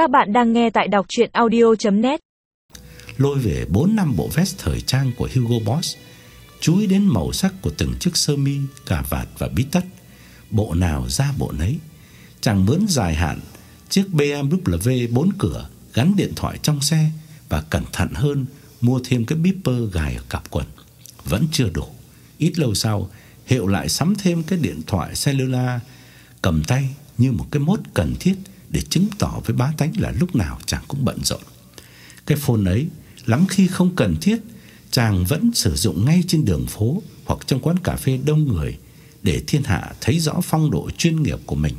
Các bạn đang nghe tại đọc audio net Lôi về 4 năm bộ vest thời trang của Hugo Boss, chú ý đến màu sắc của từng chiếc sơ mi, cà vạt và bít tất, bộ nào ra bộ nấy. Chàng mướn dài hạn chiếc BMW 4 cửa gắn điện thoại trong xe và cẩn thận hơn mua thêm cái beeper gài ở cặp quần. Vẫn chưa đủ. Ít lâu sau, Hiệu lại sắm thêm cái điện thoại cellular cầm tay như một cái mốt cần thiết để chứng tỏ với bá tánh là lúc nào chàng cũng bận rộn. Cái phone ấy lắm khi không cần thiết, chàng vẫn sử dụng ngay trên đường phố hoặc trong quán cà phê đông người để thiên hạ thấy rõ phong độ chuyên nghiệp của mình,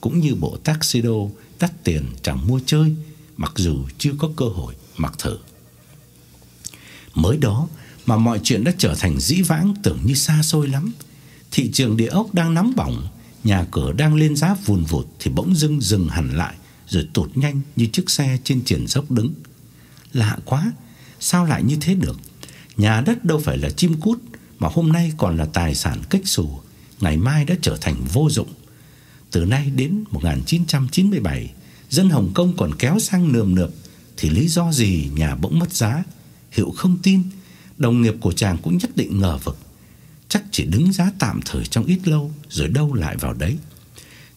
cũng như bộ tuxedo đắt tiền chàng mua chơi mặc dù chưa có cơ hội mặc thử. Mới đó mà mọi chuyện đã trở thành dĩ vãng tưởng như xa xôi lắm. Thị trường địa ốc đang nóng bỏng, nhà cửa đang lên giá vùn vụt thì bỗng dưng dừng hẳn lại rồi tụt nhanh như chiếc xe trên triển dốc đứng. Lạ quá, sao lại như thế được? Nhà đất đâu phải là chim cút mà hôm nay còn là tài sản cách xù, ngày mai đã trở thành vô dụng. Từ nay đến 1997, dân Hồng Kông còn kéo sang nườm nượp thì lý do gì nhà bỗng mất giá? Hiệu không tin, đồng nghiệp của chàng cũng nhất định ngờ vực. Chắc chỉ đứng giá tạm thời trong ít lâu rồi đâu lại vào đấy.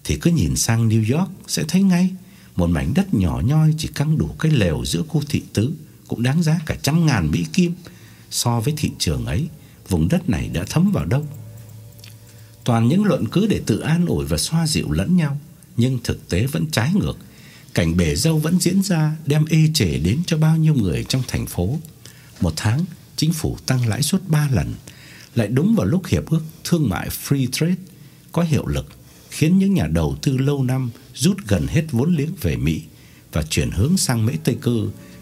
Thì cứ nhìn sang New York sẽ thấy ngay, một mảnh đất nhỏ nhoi chỉ căng đủ cái lều giữa khu thị tứ cũng đáng giá cả trăm ngàn Mỹ Kim. So với thị trường ấy, vùng đất này đã thấm vào đâu. Toàn những luận cứ để tự an ủi và xoa dịu lẫn nhau, nhưng thực tế vẫn trái ngược. Cảnh bể dâu vẫn diễn ra đem ê chề đến cho bao nhiêu người trong thành phố. Một tháng, chính phủ tăng lãi suất 3 lần, lại đúng vào lúc hiệp ước thương mại Free Trade có hiệu lực, khiến những nhà đầu tư lâu năm rút gần hết vốn liếng về Mỹ và chuyển hướng sang Mỹ Tây Cơ,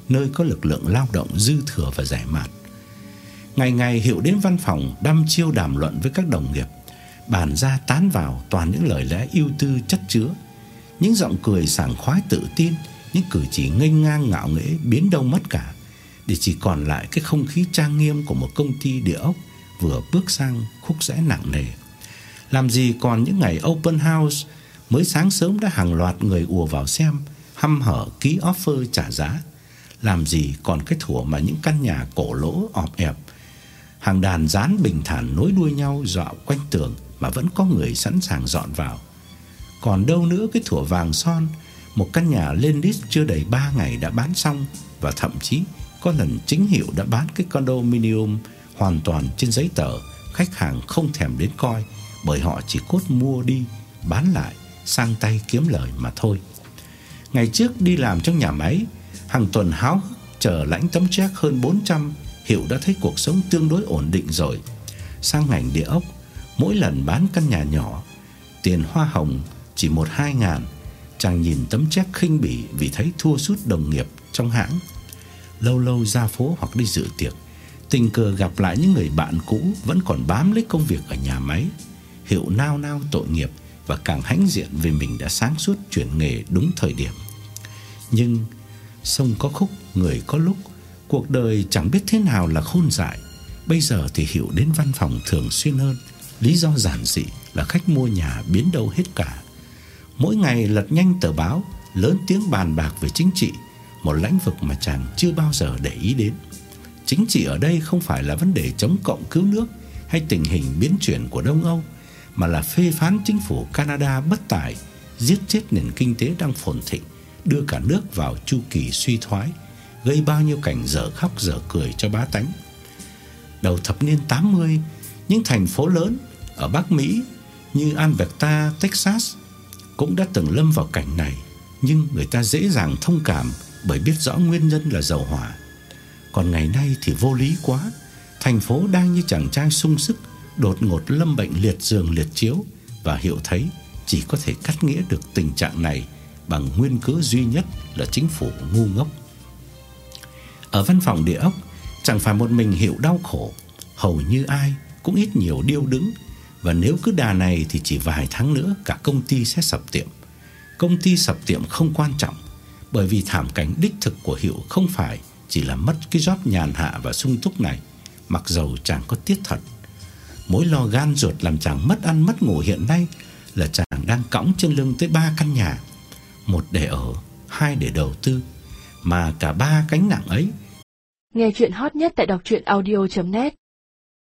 nơi có lực lượng lao động dư thừa và rẻ mạt. Ngày ngày Hiệu đến văn phòng đăm chiêu đàm luận với các đồng nghiệp, bàn ra tán vào toàn những lời lẽ ưu tư chất chứa, những giọng cười sảng khoái tự tin, những cử chỉ nghênh ngang ngạo nghễ biến đâu mất cả, để chỉ còn lại cái không khí trang nghiêm của một công ty địa ốc vừa bước sang khúc rẽ nặng nề. Làm gì còn những ngày open house mới sáng sớm đã hàng loạt người ùa vào xem, hăm hở ký offer trả giá. Làm gì còn cái thủa mà những căn nhà cổ lỗ ọp ẹp, hàng đàn dán bình thản nối đuôi nhau dọa quanh tường mà vẫn có người sẵn sàng dọn vào. Còn đâu nữa cái thủa vàng son, một căn nhà lên list chưa đầy 3 ngày đã bán xong và thậm chí có lần chính hiệu đã bán cái condominium hoàn toàn trên giấy tờ, khách hàng không thèm đến coi bởi họ chỉ cốt mua đi, bán lại, sang tay kiếm lời mà thôi. Ngày trước đi làm trong nhà máy, hàng tuần háo hức chờ lãnh tấm check hơn 400, Hiệu đã thấy cuộc sống tương đối ổn định rồi. Sang ngành địa ốc, mỗi lần bán căn nhà nhỏ, tiền hoa hồng chỉ một hai ngàn, chàng nhìn tấm check khinh bỉ vì thấy thua sút đồng nghiệp trong hãng. Lâu lâu ra phố hoặc đi dự tiệc, tình cờ gặp lại những người bạn cũ vẫn còn bám lấy công việc ở nhà máy. Hiệu nao nao tội nghiệp và càng hãnh diện vì mình đã sáng suốt chuyển nghề đúng thời điểm. Nhưng sông có khúc, người có lúc, cuộc đời chẳng biết thế nào là khôn dại. Bây giờ thì Hiệu đến văn phòng thường xuyên hơn, lý do giản dị là khách mua nhà biến đâu hết cả. Mỗi ngày lật nhanh tờ báo, lớn tiếng bàn bạc về chính trị, một lĩnh vực mà chàng chưa bao giờ để ý đến. Chính trị ở đây không phải là vấn đề chống cộng cứu nước hay tình hình biến chuyển của Đông Âu, mà là phê phán chính phủ Canada bất tài, giết chết nền kinh tế đang phồn thịnh, đưa cả nước vào chu kỳ suy thoái, gây bao nhiêu cảnh dở khóc dở cười cho bá tánh. Đầu thập niên 80, những thành phố lớn ở Bắc Mỹ như Alberta, Texas cũng đã từng lâm vào cảnh này, nhưng người ta dễ dàng thông cảm bởi biết rõ nguyên nhân là dầu hỏa. Còn ngày nay thì vô lý quá, thành phố đang như chàng trai sung sức đột ngột lâm bệnh liệt giường liệt chiếu và hiểu thấy chỉ có thể cắt nghĩa được tình trạng này bằng nguyên cớ duy nhất là chính phủ ngu ngốc. Ở văn phòng địa ốc, chẳng phải một mình hiểu đau khổ, hầu như ai cũng ít nhiều điêu đứng và nếu cứ đà này thì chỉ vài tháng nữa cả công ty sẽ sập tiệm. Công ty sập tiệm không quan trọng, bởi vì thảm cảnh đích thực của Hiệu không phải chỉ là mất cái job nhàn hạ và sung túc này, mặc dầu chàng có tiếc thật. Mối lo gan ruột làm chàng mất ăn mất ngủ hiện nay là chàng đang cõng trên lưng tới ba căn nhà, một để ở, hai để đầu tư, mà cả ba cánh nặng ấy. Nghe chuyện hot nhất tại đọc truyện audio net